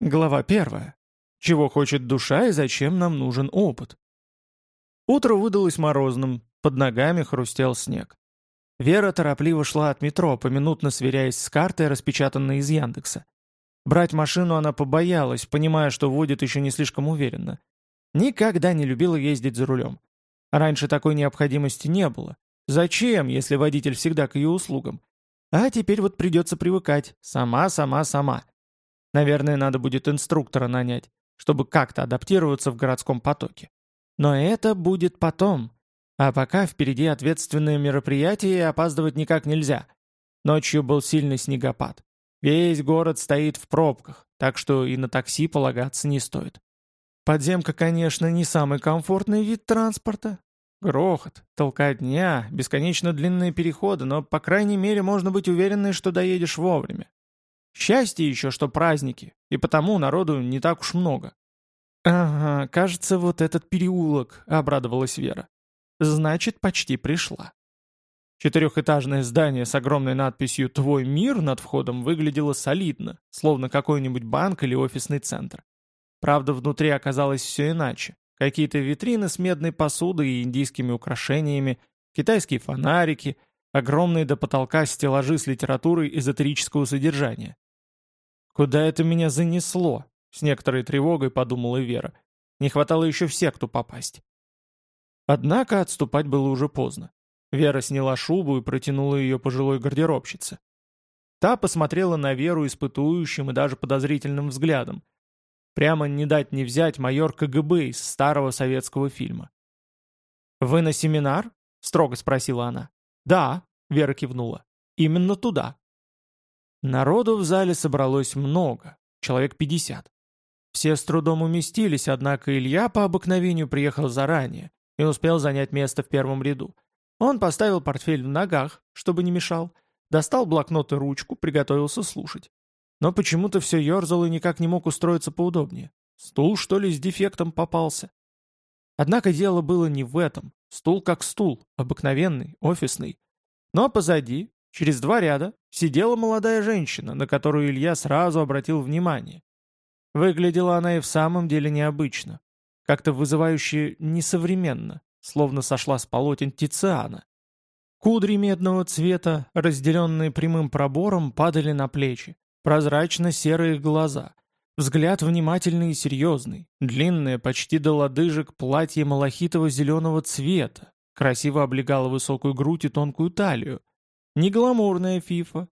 Глава первая. Чего хочет душа и зачем нам нужен опыт? Утро выдалось морозным, под ногами хрустел снег. Вера торопливо шла от метро, поминутно сверяясь с картой, распечатанной из Яндекса. Брать машину она побоялась, понимая, что водит еще не слишком уверенно. Никогда не любила ездить за рулем. Раньше такой необходимости не было. Зачем, если водитель всегда к ее услугам? А теперь вот придется привыкать. Сама, сама, сама. Наверное, надо будет инструктора нанять, чтобы как-то адаптироваться в городском потоке. Но это будет потом. А пока впереди ответственное мероприятие и опаздывать никак нельзя. Ночью был сильный снегопад. Весь город стоит в пробках, так что и на такси полагаться не стоит. Подземка, конечно, не самый комфортный вид транспорта. Грохот, толкотня, бесконечно длинные переходы, но, по крайней мере, можно быть уверенной, что доедешь вовремя. Счастье еще, что праздники, и потому народу не так уж много. «Ага, кажется, вот этот переулок», — обрадовалась Вера. «Значит, почти пришла». Четырехэтажное здание с огромной надписью «Твой мир» над входом выглядело солидно, словно какой-нибудь банк или офисный центр. Правда, внутри оказалось все иначе. Какие-то витрины с медной посудой и индийскими украшениями, китайские фонарики, огромные до потолка стеллажи с литературой эзотерического содержания. «Куда это меня занесло?» — с некоторой тревогой подумала Вера. Не хватало еще в секту попасть. Однако отступать было уже поздно. Вера сняла шубу и протянула ее пожилой гардеробщице. Та посмотрела на Веру испытующим и даже подозрительным взглядом. Прямо не дать не взять майор КГБ из старого советского фильма. «Вы на семинар?» — строго спросила она. «Да», — Вера кивнула. «Именно туда». Народу в зале собралось много, человек 50. Все с трудом уместились, однако Илья по обыкновению приехал заранее и успел занять место в первом ряду. Он поставил портфель в ногах, чтобы не мешал, достал блокнот и ручку, приготовился слушать. Но почему-то все ерзал и никак не мог устроиться поудобнее. Стул, что ли, с дефектом попался? Однако дело было не в этом. Стул как стул, обыкновенный, офисный. Но позади, Через два ряда сидела молодая женщина, на которую Илья сразу обратил внимание. Выглядела она и в самом деле необычно. Как-то вызывающе несовременно, словно сошла с полотен Тициана. Кудри медного цвета, разделенные прямым пробором, падали на плечи. Прозрачно-серые глаза. Взгляд внимательный и серьезный. Длинное, почти до лодыжек, платье малахитово-зеленого цвета. Красиво облегало высокую грудь и тонкую талию. Не гламурная фифа,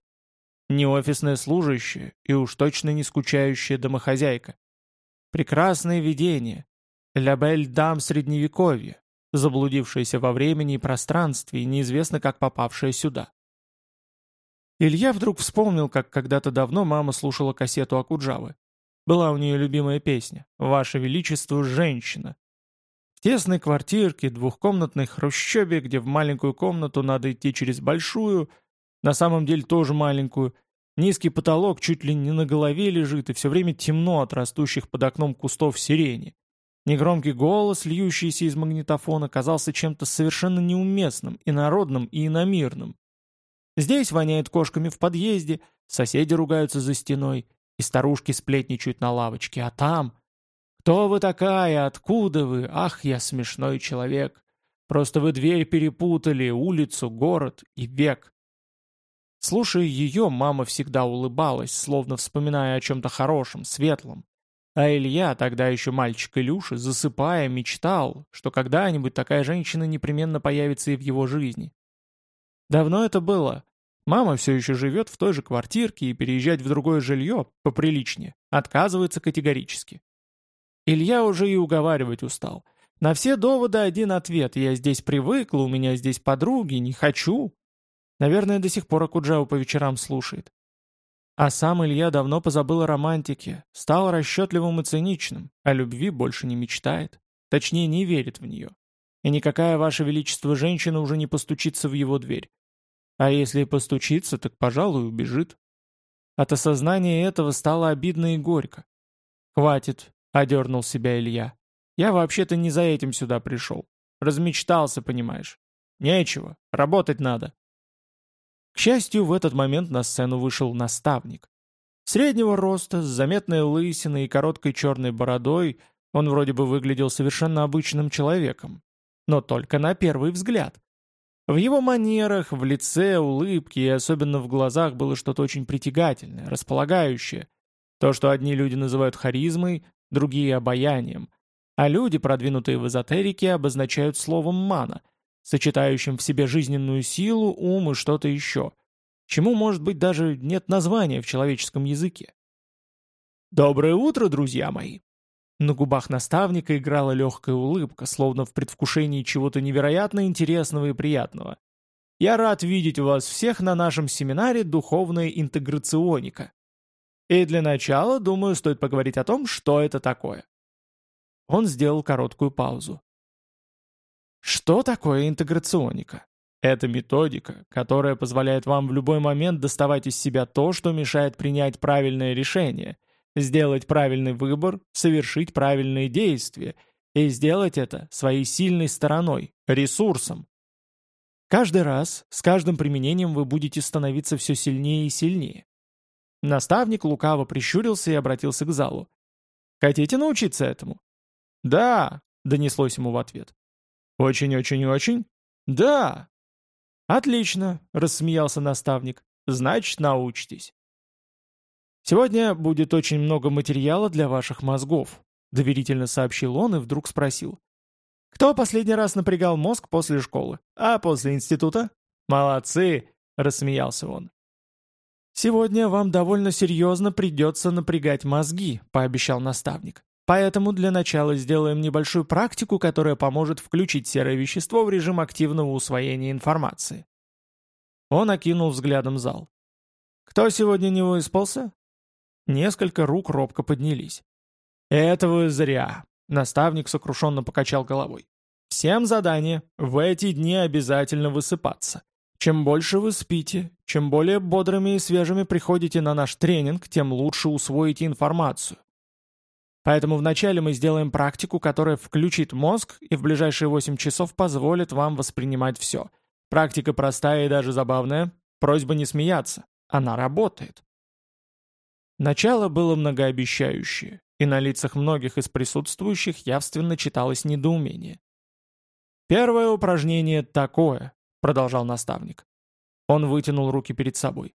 не офисная служащая и уж точно не скучающая домохозяйка. Прекрасное видение, лябель дам средневековья, заблудившаяся во времени и пространстве и неизвестно как попавшая сюда. Илья вдруг вспомнил, как когда-то давно мама слушала кассету Акуджавы. Была у нее любимая песня «Ваше Величество, женщина». Тесной квартирке, двухкомнатной хрущебе, где в маленькую комнату надо идти через большую, на самом деле тоже маленькую, низкий потолок чуть ли не на голове лежит, и все время темно от растущих под окном кустов сирени. Негромкий голос, льющийся из магнитофона, казался чем-то совершенно неуместным, инородным и иномирным. Здесь воняет кошками в подъезде, соседи ругаются за стеной, и старушки сплетничают на лавочке, а там... «Кто вы такая? Откуда вы? Ах, я смешной человек! Просто вы дверь перепутали, улицу, город и век!» Слушая ее, мама всегда улыбалась, словно вспоминая о чем-то хорошем, светлом. А Илья, тогда еще мальчик Илюша, засыпая, мечтал, что когда-нибудь такая женщина непременно появится и в его жизни. Давно это было. Мама все еще живет в той же квартирке и переезжать в другое жилье, поприличнее, отказывается категорически. Илья уже и уговаривать устал. На все доводы один ответ. Я здесь привыкла, у меня здесь подруги, не хочу. Наверное, до сих пор Акуджаву по вечерам слушает. А сам Илья давно позабыл о романтике, стал расчетливым и циничным, а любви больше не мечтает. Точнее, не верит в нее. И никакая, Ваше Величество, женщина уже не постучится в его дверь. А если и постучится, так, пожалуй, убежит. От осознания этого стало обидно и горько. «Хватит», Одернул себя Илья. «Я вообще-то не за этим сюда пришел. Размечтался, понимаешь. Нечего, работать надо». К счастью, в этот момент на сцену вышел наставник. Среднего роста, с заметной лысиной и короткой черной бородой, он вроде бы выглядел совершенно обычным человеком. Но только на первый взгляд. В его манерах, в лице, улыбке и особенно в глазах было что-то очень притягательное, располагающее. То, что одни люди называют харизмой, другие — обаянием. А люди, продвинутые в эзотерике, обозначают словом «мана», сочетающим в себе жизненную силу, ум и что-то еще, чему, может быть, даже нет названия в человеческом языке. «Доброе утро, друзья мои!» На губах наставника играла легкая улыбка, словно в предвкушении чего-то невероятно интересного и приятного. «Я рад видеть вас всех на нашем семинаре «Духовная интеграционика». И для начала, думаю, стоит поговорить о том, что это такое». Он сделал короткую паузу. Что такое интеграционика? Это методика, которая позволяет вам в любой момент доставать из себя то, что мешает принять правильное решение, сделать правильный выбор, совершить правильные действия и сделать это своей сильной стороной, ресурсом. Каждый раз, с каждым применением вы будете становиться все сильнее и сильнее. Наставник лукаво прищурился и обратился к залу. «Хотите научиться этому?» «Да», — донеслось ему в ответ. «Очень-очень-очень?» «Да!» «Отлично», — рассмеялся наставник. «Значит, научитесь». «Сегодня будет очень много материала для ваших мозгов», — доверительно сообщил он и вдруг спросил. «Кто последний раз напрягал мозг после школы? А после института?» «Молодцы!» — рассмеялся он. «Сегодня вам довольно серьезно придется напрягать мозги», — пообещал наставник. «Поэтому для начала сделаем небольшую практику, которая поможет включить серое вещество в режим активного усвоения информации». Он окинул взглядом зал. «Кто сегодня не выспался? Несколько рук робко поднялись. «Этого зря», — наставник сокрушенно покачал головой. «Всем задание в эти дни обязательно высыпаться. Чем больше вы спите, чем более бодрыми и свежими приходите на наш тренинг, тем лучше усвоите информацию. Поэтому вначале мы сделаем практику, которая включит мозг и в ближайшие 8 часов позволит вам воспринимать все. Практика простая и даже забавная. Просьба не смеяться. Она работает. Начало было многообещающее, и на лицах многих из присутствующих явственно читалось недоумение. «Первое упражнение такое», — продолжал наставник. Он вытянул руки перед собой.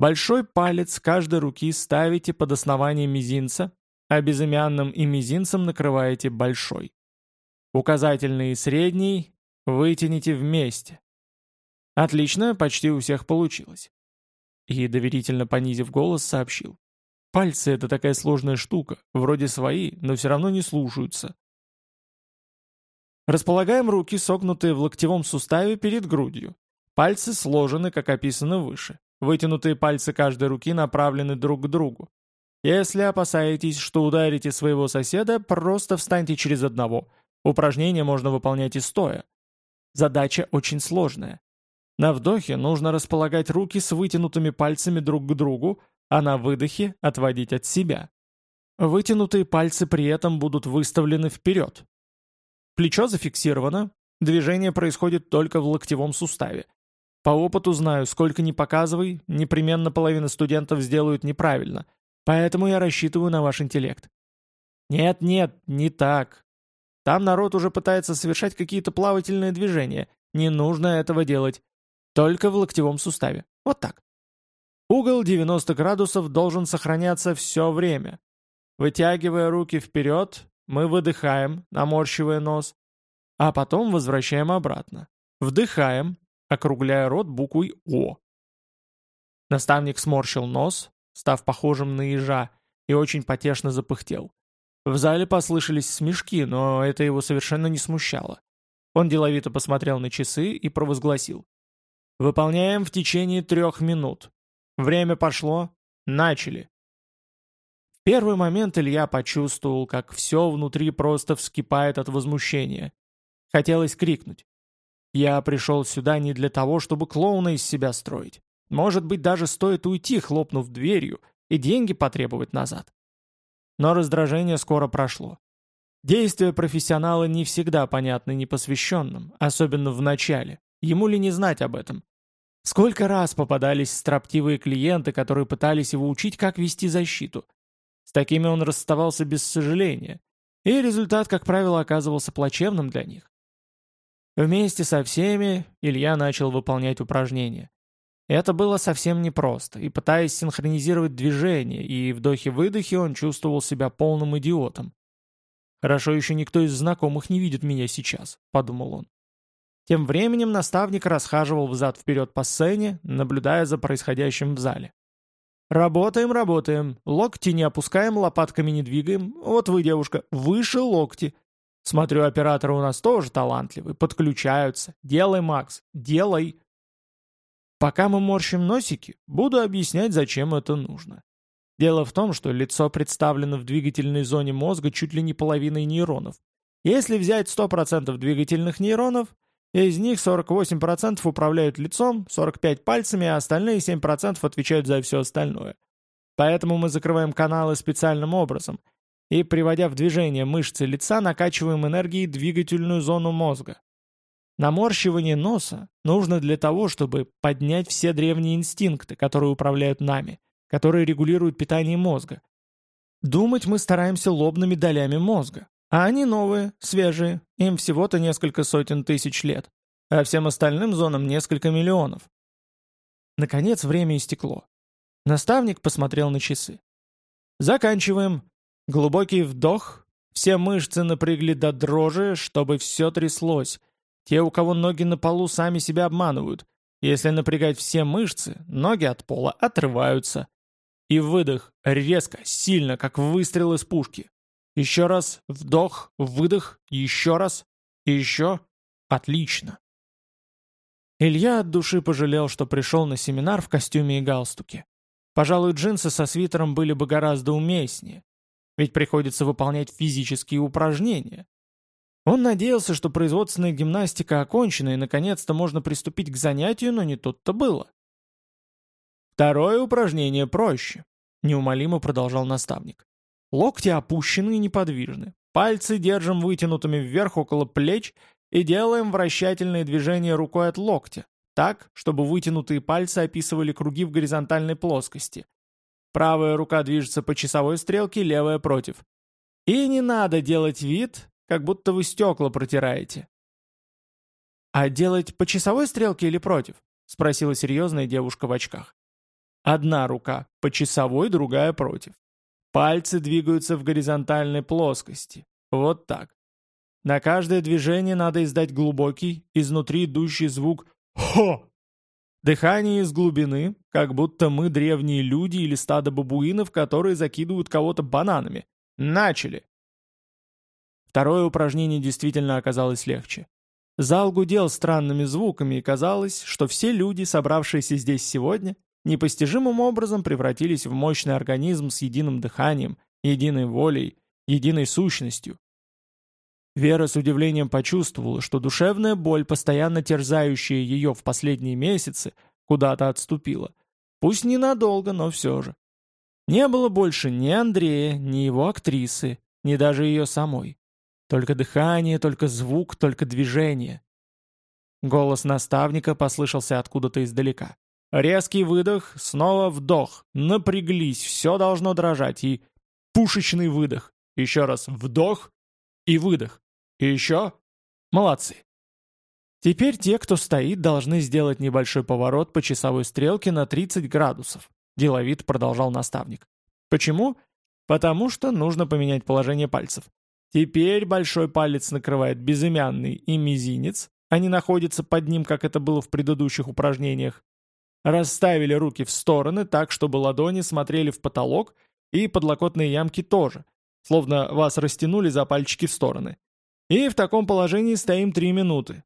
«Большой палец каждой руки ставите под основание мизинца, а безымянным и мизинцем накрываете большой. Указательный и средний вытяните вместе. Отлично, почти у всех получилось. И, доверительно понизив голос, сообщил. Пальцы — это такая сложная штука, вроде свои, но все равно не слушаются. Располагаем руки, согнутые в локтевом суставе перед грудью. Пальцы сложены, как описано выше. Вытянутые пальцы каждой руки направлены друг к другу. Если опасаетесь, что ударите своего соседа, просто встаньте через одного. Упражнение можно выполнять и стоя. Задача очень сложная. На вдохе нужно располагать руки с вытянутыми пальцами друг к другу, а на выдохе отводить от себя. Вытянутые пальцы при этом будут выставлены вперед. Плечо зафиксировано, движение происходит только в локтевом суставе. По опыту знаю, сколько ни показывай, непременно половина студентов сделают неправильно, поэтому я рассчитываю на ваш интеллект. Нет-нет, не так. Там народ уже пытается совершать какие-то плавательные движения. Не нужно этого делать. Только в локтевом суставе. Вот так. Угол 90 градусов должен сохраняться все время. Вытягивая руки вперед, мы выдыхаем, наморщивая нос, а потом возвращаем обратно. Вдыхаем, округляя рот буквой «О». Наставник сморщил нос, став похожим на ежа, и очень потешно запыхтел. В зале послышались смешки, но это его совершенно не смущало. Он деловито посмотрел на часы и провозгласил. «Выполняем в течение трех минут. Время пошло. Начали. Первый момент Илья почувствовал, как все внутри просто вскипает от возмущения. Хотелось крикнуть. «Я пришел сюда не для того, чтобы клоуна из себя строить. Может быть, даже стоит уйти, хлопнув дверью, и деньги потребовать назад». Но раздражение скоро прошло. Действия профессионала не всегда понятны непосвященным, особенно в начале. Ему ли не знать об этом? Сколько раз попадались строптивые клиенты, которые пытались его учить, как вести защиту. Такими он расставался без сожаления, и результат, как правило, оказывался плачевным для них. Вместе со всеми Илья начал выполнять упражнения. Это было совсем непросто, и пытаясь синхронизировать движения и вдохи-выдохи, он чувствовал себя полным идиотом. «Хорошо еще никто из знакомых не видит меня сейчас», — подумал он. Тем временем наставник расхаживал взад-вперед по сцене, наблюдая за происходящим в зале. «Работаем, работаем. Локти не опускаем, лопатками не двигаем. Вот вы, девушка, выше локти. Смотрю, операторы у нас тоже талантливые, подключаются. Делай, Макс, делай!» Пока мы морщим носики, буду объяснять, зачем это нужно. Дело в том, что лицо представлено в двигательной зоне мозга чуть ли не половиной нейронов. Если взять 100% двигательных нейронов, из них 48% управляют лицом, 45% пальцами, а остальные 7% отвечают за все остальное. Поэтому мы закрываем каналы специальным образом и, приводя в движение мышцы лица, накачиваем энергией двигательную зону мозга. Наморщивание носа нужно для того, чтобы поднять все древние инстинкты, которые управляют нами, которые регулируют питание мозга. Думать мы стараемся лобными долями мозга, а они новые, свежие, им всего-то несколько сотен тысяч лет, а всем остальным зонам несколько миллионов. Наконец время истекло. Наставник посмотрел на часы. Заканчиваем. Глубокий вдох. Все мышцы напрягли до дрожи, чтобы все тряслось, те, у кого ноги на полу, сами себя обманывают. Если напрягать все мышцы, ноги от пола отрываются. И выдох, резко, сильно, как выстрел из пушки. Еще раз, вдох, выдох, еще раз, и еще. Отлично. Илья от души пожалел, что пришел на семинар в костюме и галстуке. Пожалуй, джинсы со свитером были бы гораздо уместнее. Ведь приходится выполнять физические упражнения. Он надеялся, что производственная гимнастика окончена и наконец-то можно приступить к занятию, но не тут-то было. Второе упражнение проще, неумолимо продолжал наставник. Локти опущены и неподвижны. Пальцы держим вытянутыми вверх около плеч и делаем вращательные движения рукой от локтя, так, чтобы вытянутые пальцы описывали круги в горизонтальной плоскости. Правая рука движется по часовой стрелке, левая против. И не надо делать вид, как будто вы стекла протираете». «А делать по часовой стрелке или против?» — спросила серьезная девушка в очках. Одна рука по часовой, другая против. Пальцы двигаются в горизонтальной плоскости. Вот так. На каждое движение надо издать глубокий, изнутри идущий звук «Хо!». Дыхание из глубины, как будто мы древние люди или стадо бабуинов, которые закидывают кого-то бананами. Начали! Второе упражнение действительно оказалось легче. Зал гудел странными звуками, и казалось, что все люди, собравшиеся здесь сегодня, непостижимым образом превратились в мощный организм с единым дыханием, единой волей, единой сущностью. Вера с удивлением почувствовала, что душевная боль, постоянно терзающая ее в последние месяцы, куда-то отступила. Пусть ненадолго, но все же. Не было больше ни Андрея, ни его актрисы, ни даже ее самой. Только дыхание, только звук, только движение. Голос наставника послышался откуда-то издалека. Резкий выдох, снова вдох. Напряглись, все должно дрожать. И пушечный выдох. Еще раз вдох и выдох. И еще. Молодцы. Теперь те, кто стоит, должны сделать небольшой поворот по часовой стрелке на 30 градусов. Деловит продолжал наставник. Почему? Потому что нужно поменять положение пальцев. Теперь большой палец накрывает безымянный и мизинец, не находится под ним, как это было в предыдущих упражнениях. Расставили руки в стороны так, чтобы ладони смотрели в потолок, и подлокотные ямки тоже, словно вас растянули за пальчики в стороны. И в таком положении стоим три минуты.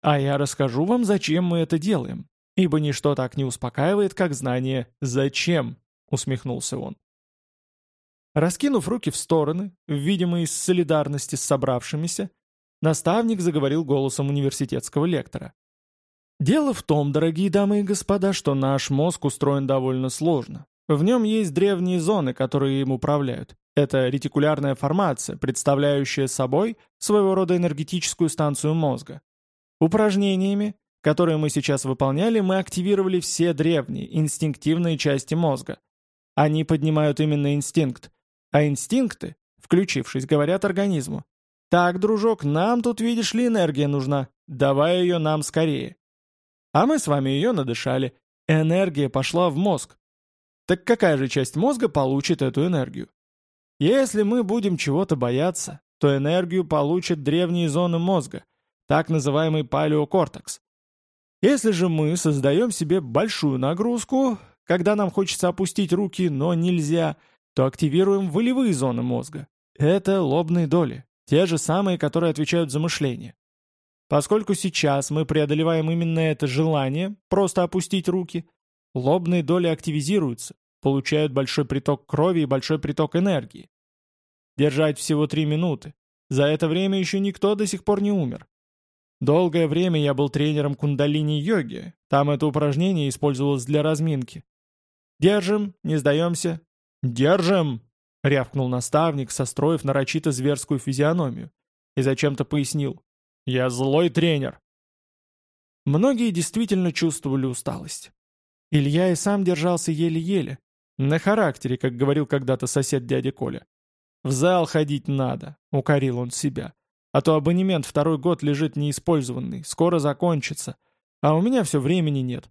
А я расскажу вам, зачем мы это делаем, ибо ничто так не успокаивает, как знание «зачем», усмехнулся он. Раскинув руки в стороны, в видимой солидарности с собравшимися, наставник заговорил голосом университетского лектора. «Дело в том, дорогие дамы и господа, что наш мозг устроен довольно сложно. В нем есть древние зоны, которые им управляют. Это ретикулярная формация, представляющая собой своего рода энергетическую станцию мозга. Упражнениями, которые мы сейчас выполняли, мы активировали все древние, инстинктивные части мозга. Они поднимают именно инстинкт. А инстинкты, включившись, говорят организму. «Так, дружок, нам тут, видишь ли, энергия нужна. Давай ее нам скорее». А мы с вами ее надышали. Энергия пошла в мозг. Так какая же часть мозга получит эту энергию? Если мы будем чего-то бояться, то энергию получат древние зоны мозга, так называемый палеокортекс. Если же мы создаем себе большую нагрузку, когда нам хочется опустить руки, но нельзя, то активируем волевые зоны мозга. Это лобные доли, те же самые, которые отвечают за мышление. Поскольку сейчас мы преодолеваем именно это желание, просто опустить руки, лобные доли активизируются, получают большой приток крови и большой приток энергии. Держать всего три минуты. За это время еще никто до сих пор не умер. Долгое время я был тренером кундалини-йоги, там это упражнение использовалось для разминки. «Держим, не сдаемся». «Держим!» — рявкнул наставник, состроив нарочито зверскую физиономию, и зачем-то пояснил. «Я злой тренер». Многие действительно чувствовали усталость. Илья и сам держался еле-еле, на характере, как говорил когда-то сосед дядя Коля. «В зал ходить надо», — укорил он себя. «А то абонемент второй год лежит неиспользованный, скоро закончится. А у меня все времени нет.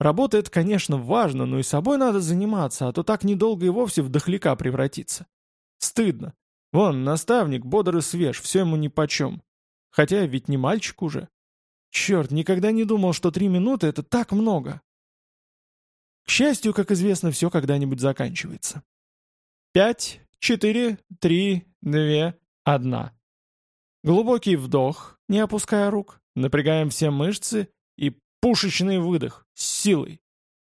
Работа — это, конечно, важно, но и собой надо заниматься, а то так недолго и вовсе в дохляка превратиться. Стыдно. Вон, наставник, бодр и свеж, все ему нипочем. Хотя ведь не мальчик уже. Черт, никогда не думал, что три минуты — это так много. К счастью, как известно, все когда-нибудь заканчивается. Пять, четыре, три, две, одна. Глубокий вдох, не опуская рук, напрягаем все мышцы и Пушечный выдох, с силой.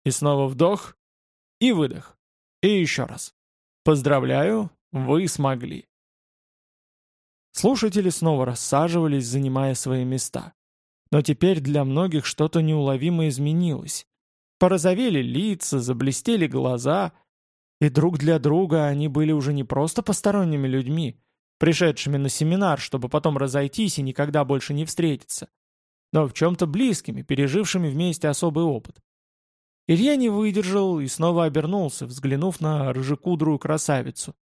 И снова вдох, и выдох. И еще раз. Поздравляю, вы смогли. Слушатели снова рассаживались, занимая свои места. Но теперь для многих что-то неуловимо изменилось. Порозовели лица, заблестели глаза, и друг для друга они были уже не просто посторонними людьми, пришедшими на семинар, чтобы потом разойтись и никогда больше не встретиться, но в чем-то близкими, пережившими вместе особый опыт. Илья не выдержал и снова обернулся, взглянув на рыжекудрую красавицу.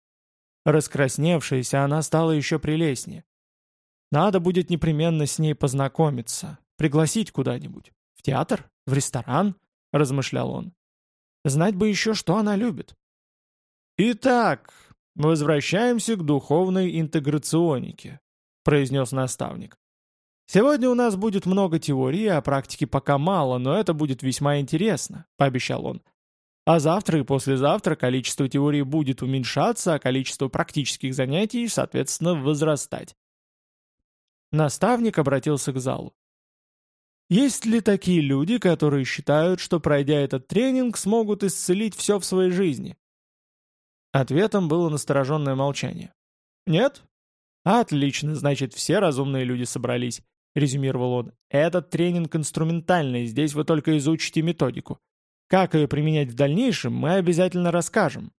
Раскрасневшаяся, она стала еще прелестнее. Надо будет непременно с ней познакомиться, пригласить куда-нибудь. В театр? В ресторан? Размышлял он. Знать бы еще, что она любит. Итак, возвращаемся к духовной интеграционике, произнес наставник. «Сегодня у нас будет много теории, а практики пока мало, но это будет весьма интересно», — пообещал он. «А завтра и послезавтра количество теорий будет уменьшаться, а количество практических занятий, соответственно, возрастать». Наставник обратился к залу. Есть ли такие люди, которые считают, что, пройдя этот тренинг, смогут исцелить все в своей жизни? Ответом было настороженное молчание. Нет? Отлично, значит, все разумные люди собрались. — резюмировал он. «Этот тренинг инструментальный, здесь вы только изучите методику. Как ее применять в дальнейшем, мы обязательно расскажем.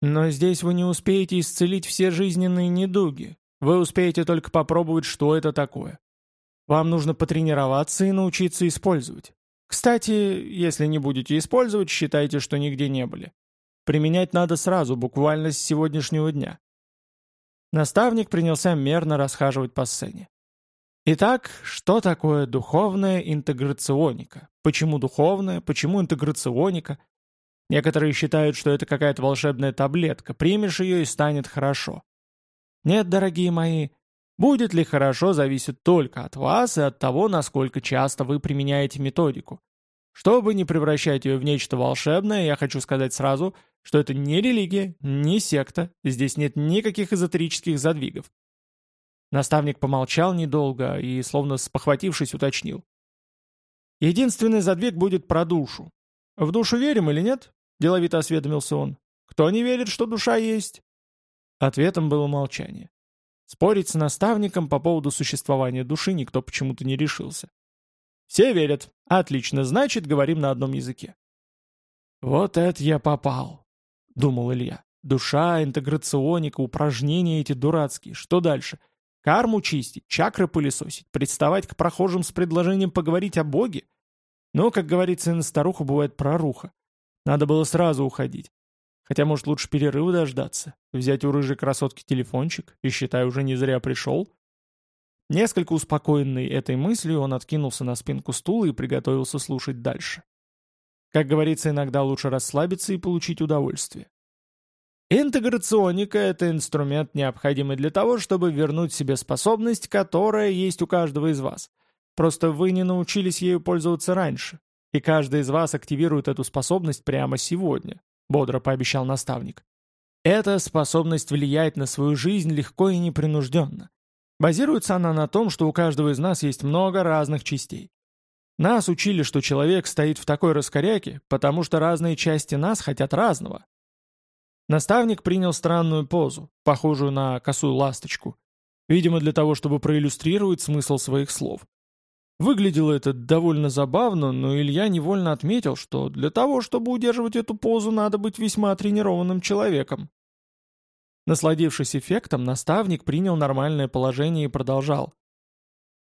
Но здесь вы не успеете исцелить все жизненные недуги. Вы успеете только попробовать, что это такое. Вам нужно потренироваться и научиться использовать. Кстати, если не будете использовать, считайте, что нигде не были. Применять надо сразу, буквально с сегодняшнего дня». Наставник принялся мерно расхаживать по сцене. Итак, что такое духовная интеграционика? Почему духовная? Почему интеграционика? Некоторые считают, что это какая-то волшебная таблетка, примешь ее и станет хорошо. Нет, дорогие мои, будет ли хорошо зависит только от вас и от того, насколько часто вы применяете методику. Чтобы не превращать ее в нечто волшебное, я хочу сказать сразу, что это не религия, не секта, здесь нет никаких эзотерических задвигов. Наставник помолчал недолго и, словно спохватившись, уточнил. «Единственный задвиг будет про душу. В душу верим или нет?» — деловито осведомился он. «Кто не верит, что душа есть?» Ответом было молчание. Спорить с наставником по поводу существования души никто почему-то не решился. «Все верят. Отлично, значит, говорим на одном языке». «Вот это я попал», — думал Илья. «Душа, интеграционика, упражнения эти дурацкие. Что дальше?» Карму чистить, чакры пылесосить, представать к прохожим с предложением поговорить о Боге? Но, как говорится, на старуху бывает проруха. Надо было сразу уходить. Хотя, может, лучше перерыва дождаться, взять у рыжей красотки телефончик и, считай, уже не зря пришел. Несколько успокоенный этой мыслью, он откинулся на спинку стула и приготовился слушать дальше. Как говорится, иногда лучше расслабиться и получить удовольствие. Интеграционика – это инструмент, необходимый для того, чтобы вернуть себе способность, которая есть у каждого из вас. Просто вы не научились ею пользоваться раньше, и каждый из вас активирует эту способность прямо сегодня бодро пообещал наставник. Эта способность влиять на свою жизнь легко и непринужденно. Базируется она на том, что у каждого из нас есть много разных частей. Нас учили, что человек стоит в такой раскоряке, потому что разные части нас хотят разного. Наставник принял странную позу, похожую на косую ласточку, видимо для того, чтобы проиллюстрировать смысл своих слов. Выглядело это довольно забавно, но Илья невольно отметил, что для того, чтобы удерживать эту позу, надо быть весьма тренированным человеком. Насладившись эффектом, наставник принял нормальное положение и продолжал.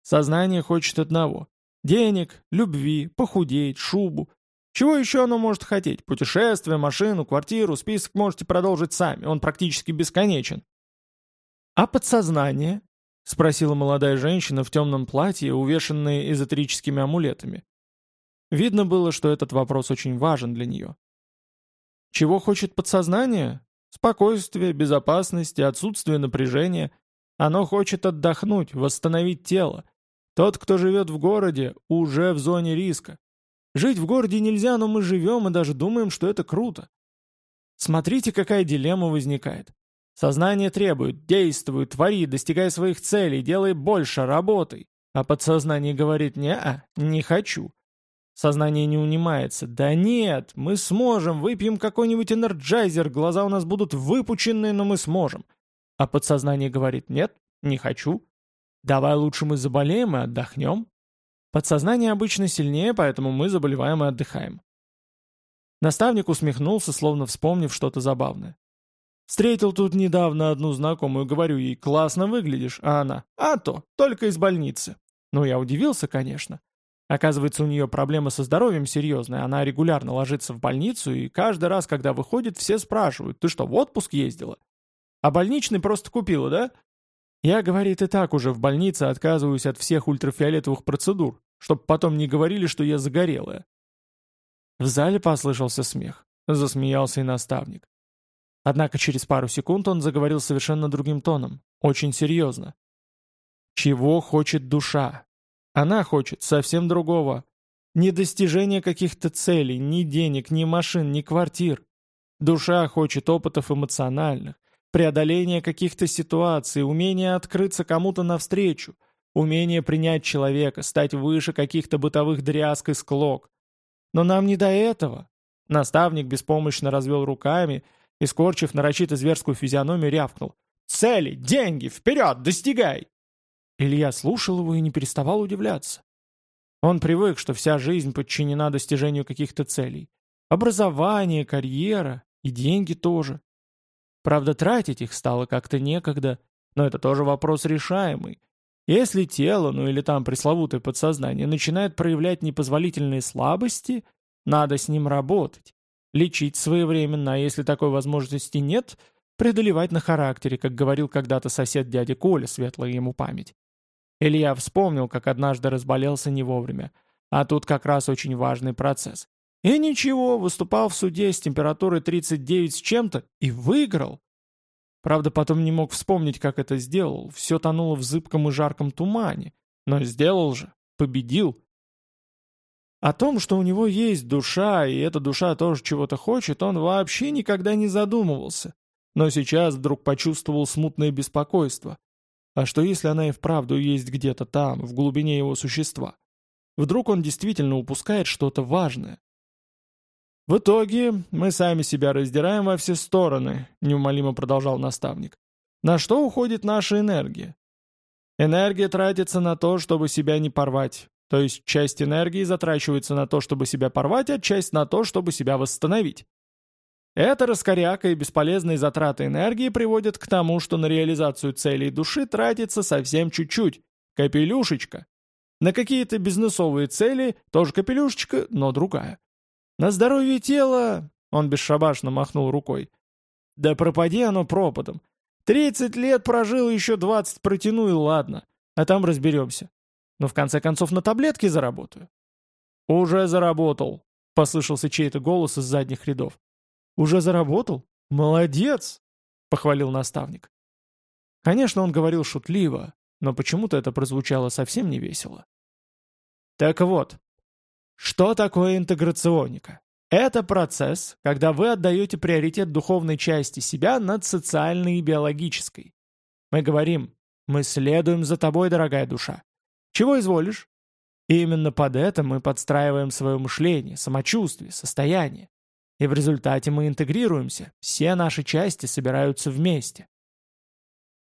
Сознание хочет одного. Денег, любви, похудеть, шубу. Чего еще оно может хотеть? Путешествие, машину, квартиру, список можете продолжить сами, он практически бесконечен. А подсознание? — спросила молодая женщина в темном платье, увешанная эзотерическими амулетами. Видно было, что этот вопрос очень важен для нее. Чего хочет подсознание? Спокойствие, безопасность и отсутствие напряжения. Оно хочет отдохнуть, восстановить тело. Тот, кто живет в городе, уже в зоне риска. Жить в городе нельзя, но мы живем и даже думаем, что это круто. Смотрите, какая дилемма возникает. Сознание требует, действуй, твори, достигай своих целей, делай больше, работай. А подсознание говорит «не-а, не хочу». Сознание не унимается. «Да нет, мы сможем, выпьем какой-нибудь energizer, глаза у нас будут выпученные, но мы сможем». А подсознание говорит «нет, не хочу». «Давай лучше мы заболеем и отдохнем». Подсознание обычно сильнее, поэтому мы заболеваем и отдыхаем. Наставник усмехнулся, словно вспомнив что-то забавное. Встретил тут недавно одну знакомую, говорю ей, классно выглядишь, а она, а то, только из больницы. Ну, я удивился, конечно. Оказывается, у нее проблемы со здоровьем серьезные, она регулярно ложится в больницу, и каждый раз, когда выходит, все спрашивают, ты что, в отпуск ездила? А больничный просто купила, да? Я, говорит, и так уже в больнице отказываюсь от всех ультрафиолетовых процедур, чтобы потом не говорили, что я загорелая. В зале послышался смех. Засмеялся и наставник. Однако через пару секунд он заговорил совершенно другим тоном, очень серьезно. Чего хочет душа? Она хочет совсем другого. Не достижения каких-то целей, ни денег, ни машин, ни квартир. Душа хочет опытов эмоциональных, преодоления каких-то ситуаций, умения открыться кому-то навстречу, умение принять человека, стать выше каких-то бытовых дрязг и склок. Но нам не до этого. Наставник беспомощно развел руками и, скорчив нарочито зверскую физиономию, рявкнул. «Цели! Деньги! Вперед! Достигай!» Илья слушал его и не переставал удивляться. Он привык, что вся жизнь подчинена достижению каких-то целей. Образование, карьера и деньги тоже. Правда, тратить их стало как-то некогда, но это тоже вопрос решаемый. Если тело, ну или там пресловутое подсознание, начинает проявлять непозволительные слабости, надо с ним работать. Лечить своевременно, а если такой возможности нет, преодолевать на характере, как говорил когда-то сосед дяди Коля, светлая ему память. Илья вспомнил, как однажды разболелся не вовремя. А тут как раз очень важный процесс. И ничего, выступал в суде с температурой 39 с чем-то и выиграл. Правда, потом не мог вспомнить, как это сделал. Все тонуло в зыбком и жарком тумане. Но сделал же. Победил. О том, что у него есть душа, и эта душа тоже чего-то хочет, он вообще никогда не задумывался. Но сейчас вдруг почувствовал смутное беспокойство. А что если она и вправду есть где-то там, в глубине его существа? Вдруг он действительно упускает что-то важное? «В итоге мы сами себя раздираем во все стороны», — неумолимо продолжал наставник. «На что уходит наша энергия? Энергия тратится на то, чтобы себя не порвать. То есть часть энергии затрачивается на то, чтобы себя порвать, а часть на то, чтобы себя восстановить. Эта раскоряка и бесполезные затраты энергии приводят к тому, что на реализацию целей души тратится совсем чуть-чуть, капелюшечка. На какие-то бизнесовые цели тоже капелюшечка, но другая. На здоровье тела...» Он бесшабашно махнул рукой. «Да пропади оно пропадом. Тридцать лет прожил, еще двадцать протяну и ладно. А там разберемся. Но в конце концов на таблетки заработаю». «Уже заработал», — послышался чей-то голос из задних рядов. «Уже заработал? Молодец!» — похвалил наставник. Конечно, он говорил шутливо, но почему-то это прозвучало совсем не весело. Так вот, что такое интеграционика? Это процесс, когда вы отдаете приоритет духовной части себя над социальной и биологической. Мы говорим, мы следуем за тобой, дорогая душа. Чего изволишь? И именно под это мы подстраиваем свое мышление, самочувствие, состояние. И в результате мы интегрируемся, все наши части собираются вместе.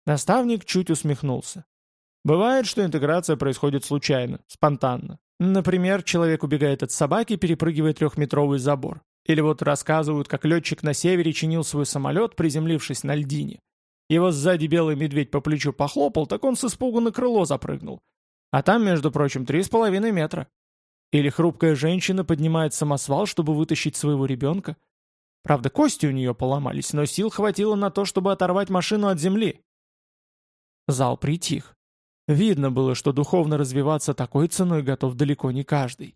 Наставник чуть усмехнулся. Бывает, что интеграция происходит случайно, спонтанно. Например, человек убегает от собаки, перепрыгивая трехметровый забор. Или вот рассказывают, как летчик на севере чинил свой самолет, приземлившись на льдине. Его сзади белый медведь по плечу похлопал, так он с испугу на крыло запрыгнул. А там, между прочим, три с половиной метра. Или хрупкая женщина поднимает самосвал, чтобы вытащить своего ребенка. Правда, кости у нее поломались, но сил хватило на то, чтобы оторвать машину от земли. Зал притих. Видно было, что духовно развиваться такой ценой готов далеко не каждый.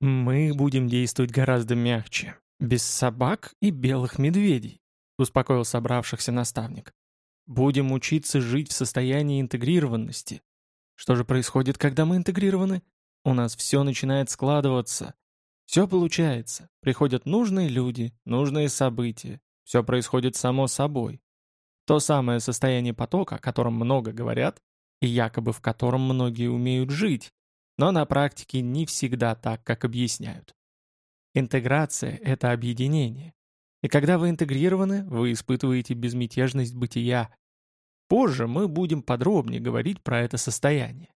«Мы будем действовать гораздо мягче, без собак и белых медведей», успокоил собравшихся наставник. «Будем учиться жить в состоянии интегрированности. Что же происходит, когда мы интегрированы? У нас все начинает складываться. Все получается. Приходят нужные люди, нужные события. Все происходит само собой. То самое состояние потока, о котором много говорят, и якобы в котором многие умеют жить, но на практике не всегда так, как объясняют. Интеграция — это объединение. И когда вы интегрированы, вы испытываете безмятежность бытия. Позже мы будем подробнее говорить про это состояние.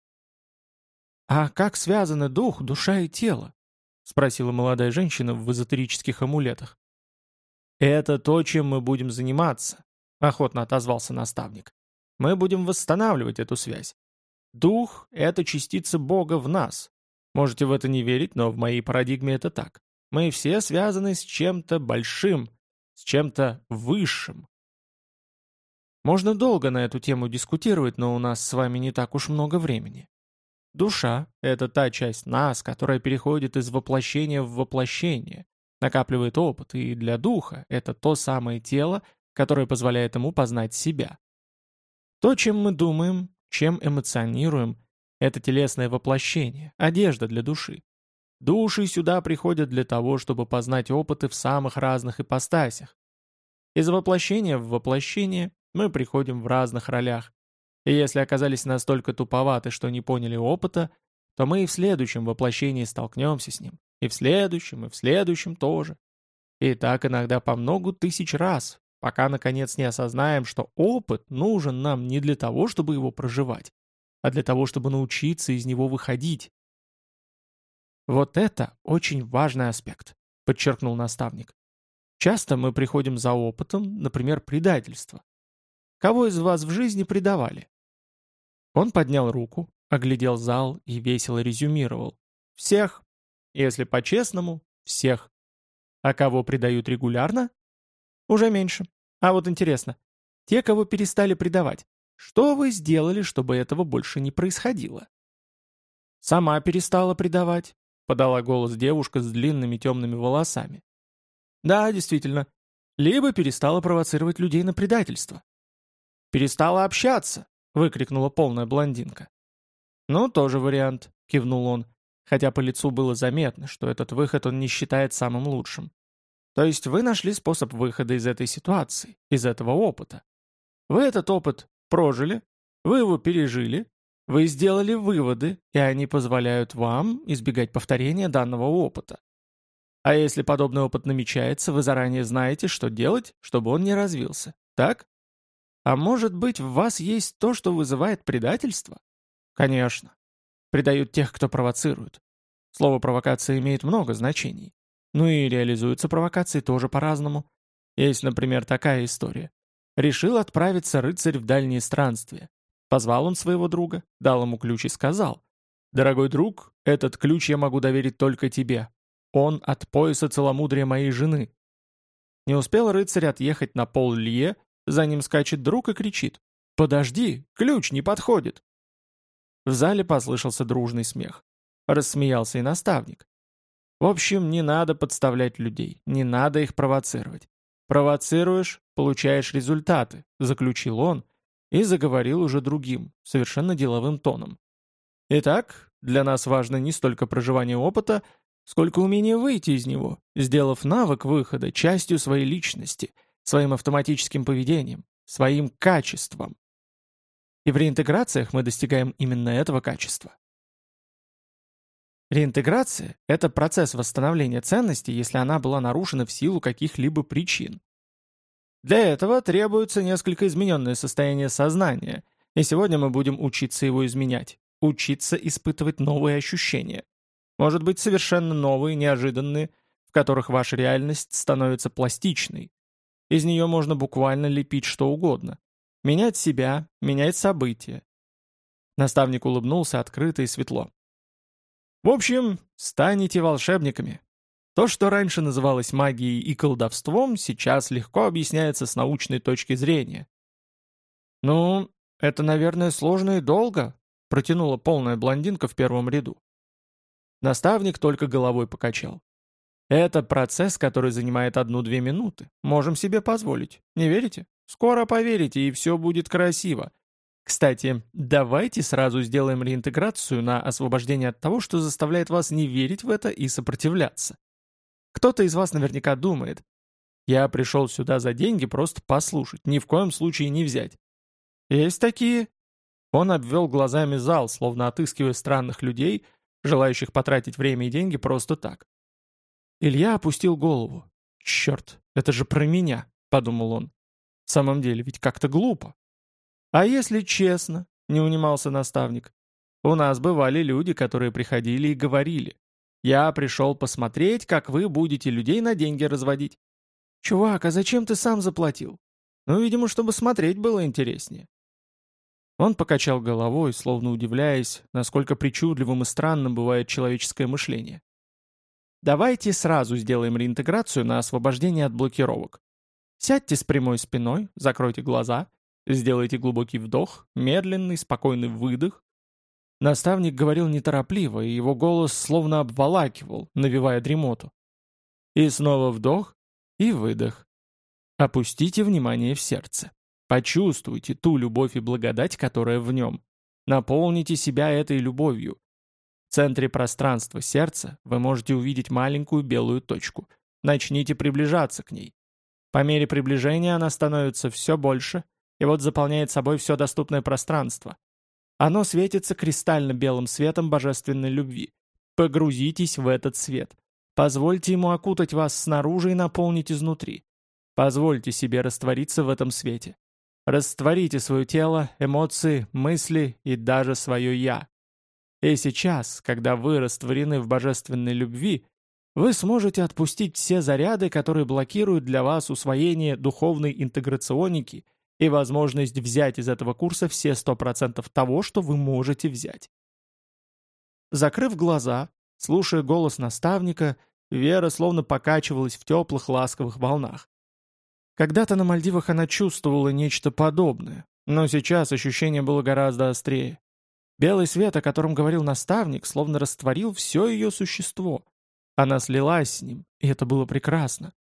«А как связаны дух, душа и тело?» — спросила молодая женщина в эзотерических амулетах. «Это то, чем мы будем заниматься», — охотно отозвался наставник. «Мы будем восстанавливать эту связь. Дух — это частица Бога в нас. Можете в это не верить, но в моей парадигме это так. Мы все связаны с чем-то большим, с чем-то высшим. Можно долго на эту тему дискутировать, но у нас с вами не так уж много времени. Душа — это та часть нас, которая переходит из воплощения в воплощение, накапливает опыт, и для духа это то самое тело, которое позволяет ему познать себя. То, чем мы думаем, чем эмоционируем, это телесное воплощение, одежда для души. Души сюда приходят для того, чтобы познать опыты в самых разных ипостасях. Из воплощения в воплощение мы приходим в разных ролях. И если оказались настолько туповаты, что не поняли опыта, то мы и в следующем воплощении столкнемся с ним. И в следующем, и в следующем тоже. И так иногда по многу тысяч раз, пока наконец не осознаем, что опыт нужен нам не для того, чтобы его проживать, а для того, чтобы научиться из него выходить. Вот это очень важный аспект, подчеркнул наставник. Часто мы приходим за опытом, например, предательства. Кого из вас в жизни предавали? Он поднял руку, оглядел зал и весело резюмировал. Всех. Если по-честному, всех. А кого предают регулярно? Уже меньше. А вот интересно, те, кого перестали предавать, что вы сделали, чтобы этого больше не происходило? Сама перестала предавать, подала голос девушка с длинными темными волосами. Да, действительно. Либо перестала провоцировать людей на предательство. «Перестала общаться!» — выкрикнула полная блондинка. «Ну, тоже вариант», — кивнул он, хотя по лицу было заметно, что этот выход он не считает самым лучшим. То есть вы нашли способ выхода из этой ситуации, из этого опыта. Вы этот опыт прожили, вы его пережили, вы сделали выводы, и они позволяют вам избегать повторения данного опыта. А если подобный опыт намечается, вы заранее знаете, что делать, чтобы он не развился. Так? А может быть, в вас есть то, что вызывает предательство? Конечно. Предают тех, кто провоцирует. Слово «провокация» имеет много значений. Ну и реализуются провокации тоже по-разному. Есть, например, такая история. Решил отправиться рыцарь в дальние странствия. Позвал он своего друга, дал ему ключ и сказал, Дорогой друг, этот ключ я могу доверить только тебе. Он от пояса целомудрия моей жены. Не успел рыцарь отъехать на пол лье, за ним скачет друг и кричит. «Подожди, ключ не подходит!» В зале послышался дружный смех. Рассмеялся и наставник. В общем, не надо подставлять людей, не надо их провоцировать. Провоцируешь – получаешь результаты, заключил он и заговорил уже другим, совершенно деловым тоном. Итак, для нас важно не столько проживание опыта, сколько умение выйти из него, сделав навык выхода частью своей личности, своим автоматическим поведением, своим качеством. И в реинтеграциях мы достигаем именно этого качества. Реинтеграция – это процесс восстановления ценности, если она была нарушена в силу каких-либо причин. Для этого требуется несколько измененное состояние сознания, и сегодня мы будем учиться его изменять, учиться испытывать новые ощущения. Может быть, совершенно новые, неожиданные, в которых ваша реальность становится пластичной. Из нее можно буквально лепить что угодно. Менять себя, менять события. Наставник улыбнулся открыто и светло. В общем, станете волшебниками. То, что раньше называлось магией и колдовством, сейчас легко объясняется с научной точки зрения. «Ну, это, наверное, сложно и долго», — протянула полная блондинка в первом ряду. Наставник только головой покачал. «Это процесс, который занимает одну-две минуты. Можем себе позволить. Не верите? Скоро поверите, и все будет красиво. Кстати, давайте сразу сделаем реинтеграцию на освобождение от того, что заставляет вас не верить в это и сопротивляться. Кто-то из вас наверняка думает, я пришел сюда за деньги просто послушать, ни в коем случае не взять. Есть такие? Он обвел глазами зал, словно отыскивая странных людей, желающих потратить время и деньги просто так. Илья опустил голову. «Черт, это же про меня», — подумал он. «В самом деле, ведь как-то глупо. «А если честно?» — не унимался наставник. «У нас бывали люди, которые приходили и говорили. Я пришел посмотреть, как вы будете людей на деньги разводить». «Чувак, а зачем ты сам заплатил?» «Ну, видимо, чтобы смотреть было интереснее». Он покачал головой, словно удивляясь, насколько причудливым и странным бывает человеческое мышление. Давайте сразу сделаем реинтеграцию на освобождение от блокировок. Сядьте с прямой спиной, закройте глаза Сделайте глубокий вдох, медленный, спокойный выдох. Наставник говорил неторопливо, и его голос словно обволакивал, навевая дремоту. И снова вдох и выдох. Опустите внимание в сердце. Почувствуйте ту любовь и благодать, которая в нем. Наполните себя этой любовью. В центре пространства сердца вы можете увидеть маленькую белую точку. Начните приближаться к ней. По мере приближения она становится все больше — и вот заполняет собой все доступное пространство. Оно светится кристально белым светом божественной любви. Погрузитесь в этот свет. Позвольте ему окутать вас снаружи и наполнить изнутри. Позвольте себе раствориться в этом свете. Растворите свое тело, эмоции, мысли и даже свое «я». И сейчас, когда вы растворены в божественной любви, вы сможете отпустить все заряды, которые блокируют для вас усвоение духовной интеграционики – и возможность взять из этого курса все 100% того, что вы можете взять. Закрыв глаза, слушая голос наставника, Вера словно покачивалась в теплых ласковых волнах. Когда-то на Мальдивах она чувствовала нечто подобное, но сейчас ощущение было гораздо острее. Белый свет, о котором говорил наставник, словно растворил все ее существо. Она слилась с ним, и это было прекрасно.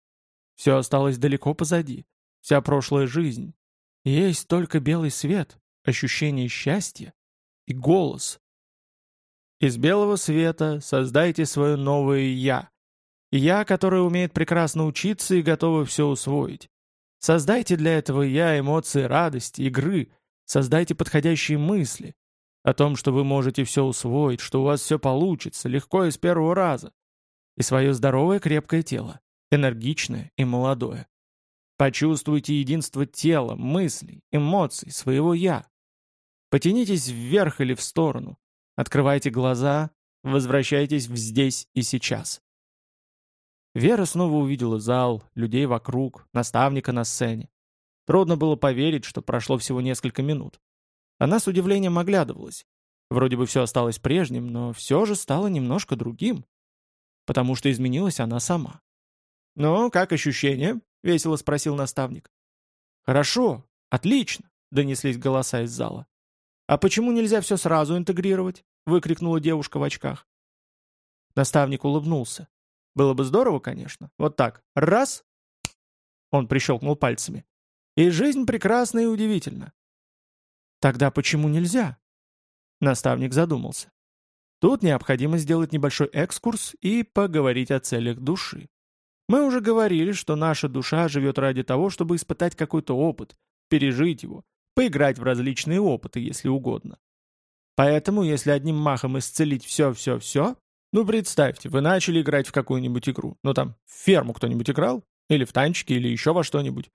Все осталось далеко позади. Вся прошлая жизнь, есть только белый свет, ощущение счастья и голос. Из белого света создайте свое новое «я». «Я», которое умеет прекрасно учиться и готово все усвоить. Создайте для этого «я» эмоции радости, игры, создайте подходящие мысли о том, что вы можете все усвоить, что у вас все получится, легко и с первого раза. И свое здоровое крепкое тело, энергичное и молодое. Почувствуйте единство тела, мыслей, эмоций, своего «я». Потянитесь вверх или в сторону. Открывайте глаза, возвращайтесь в здесь и сейчас. Вера снова увидела зал, людей вокруг, наставника на сцене. Трудно было поверить, что прошло всего несколько минут. Она с удивлением оглядывалась. Вроде бы все осталось прежним, но все же стало немножко другим. Потому что изменилась она сама. «Ну, как ощущения?» — весело спросил наставник. «Хорошо, отлично», — донеслись голоса из зала. «А почему нельзя все сразу интегрировать?» — выкрикнула девушка в очках. Наставник улыбнулся. «Было бы здорово, конечно. Вот так. Раз!» Он прищелкнул пальцами. «И жизнь прекрасна и удивительна». «Тогда почему нельзя?» Наставник задумался. Тут необходимо сделать небольшой экскурс и поговорить о целях души. Мы уже говорили, что наша душа живет ради того, чтобы испытать какой-то опыт, пережить его, поиграть в различные опыты, если угодно. Поэтому, если одним махом исцелить все-все-все, ну представьте, вы начали играть в какую-нибудь игру, ну там, в ферму кто-нибудь играл? Или в танчики, или еще во что-нибудь.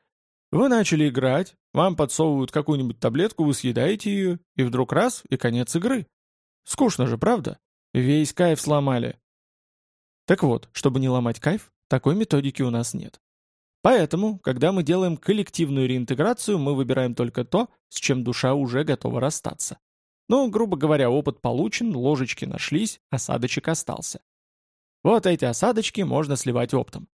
Вы начали играть, вам подсовывают какую-нибудь таблетку, вы съедаете ее, и вдруг раз, и конец игры. Скучно же, правда? Весь кайф сломали. Так вот, чтобы не ломать кайф, такой методики у нас нет. Поэтому, когда мы делаем коллективную реинтеграцию, мы выбираем только то, с чем душа уже готова расстаться. Ну, грубо говоря, опыт получен, ложечки нашлись, осадочек остался. Вот эти осадочки можно сливать оптом.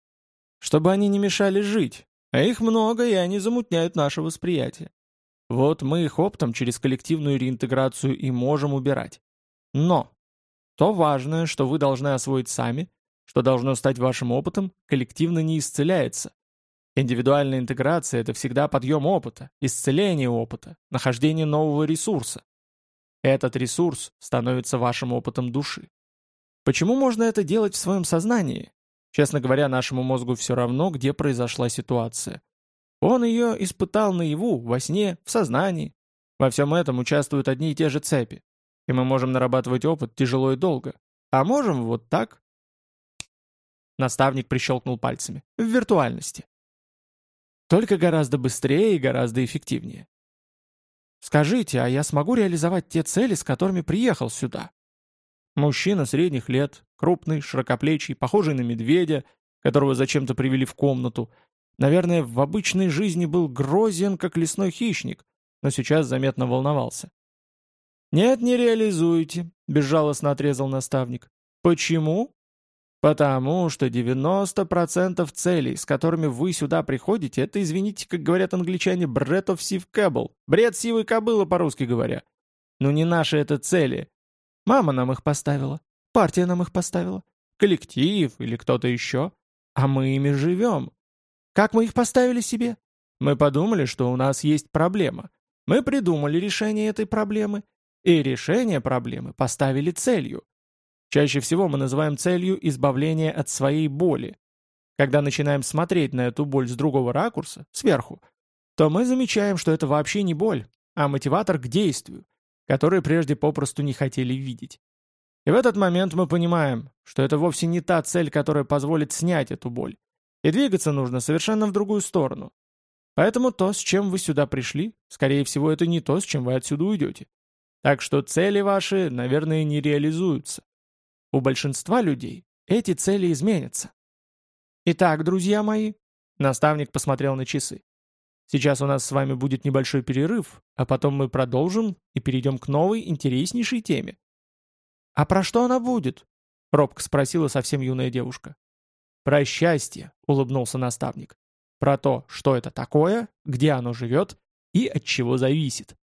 Чтобы они не мешали жить, а их много, и они замутняют наше восприятие. Вот мы их оптом через коллективную реинтеграцию и можем убирать. Но то важное, что вы должны освоить сами, что должно стать вашим опытом, коллективно не исцеляется. Индивидуальная интеграция – это всегда подъем опыта, исцеление опыта, нахождение нового ресурса. Этот ресурс становится вашим опытом души. Почему можно это делать в своем сознании? Честно говоря, нашему мозгу все равно, где произошла ситуация. Он ее испытал наяву, во сне, в сознании. Во всем этом участвуют одни и те же цепи. И мы можем нарабатывать опыт тяжело и долго. А можем вот так, Наставник прищелкнул пальцами. В виртуальности. Только гораздо быстрее и гораздо эффективнее. Скажите, а я смогу реализовать те цели, с которыми приехал сюда? Мужчина средних лет, крупный, широкоплечий, похожий на медведя, которого зачем-то привели в комнату. Наверное, в обычной жизни был грозен, как лесной хищник, но сейчас заметно волновался. «Нет, не реализуете», — безжалостно отрезал наставник. «Почему?» Потому что 90% целей, с которыми вы сюда приходите, это, извините, как говорят англичане, bread of sieve cable. Бред сивой кобылы, по-русски говоря. Но не наши это цели. Мама нам их поставила, партия нам их поставила, коллектив или кто-то еще. А мы ими живем. Как мы их поставили себе? Мы подумали, что у нас есть проблема. Мы придумали решение этой проблемы. И решение проблемы поставили целью. Чаще всего мы называем целью избавление от своей боли. Когда начинаем смотреть на эту боль с другого ракурса, сверху, то мы замечаем, что это вообще не боль, а мотиватор к действию, который прежде попросту не хотели видеть. И в этот момент мы понимаем, что это вовсе не та цель, которая позволит снять эту боль. И двигаться нужно совершенно в другую сторону. Поэтому то, с чем вы сюда пришли, скорее всего, это не то, с чем вы отсюда уйдете. Так что цели ваши, наверное, не реализуются. У большинства людей эти цели изменятся. Итак, друзья мои, наставник посмотрел на часы. Сейчас у нас с вами будет небольшой перерыв, а потом мы продолжим и перейдем к новой, интереснейшей теме. «А про что она будет?» — робко спросила совсем юная девушка. «Про счастье», — улыбнулся наставник. «Про то, что это такое, где оно живет и от чего зависит».